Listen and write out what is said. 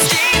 It's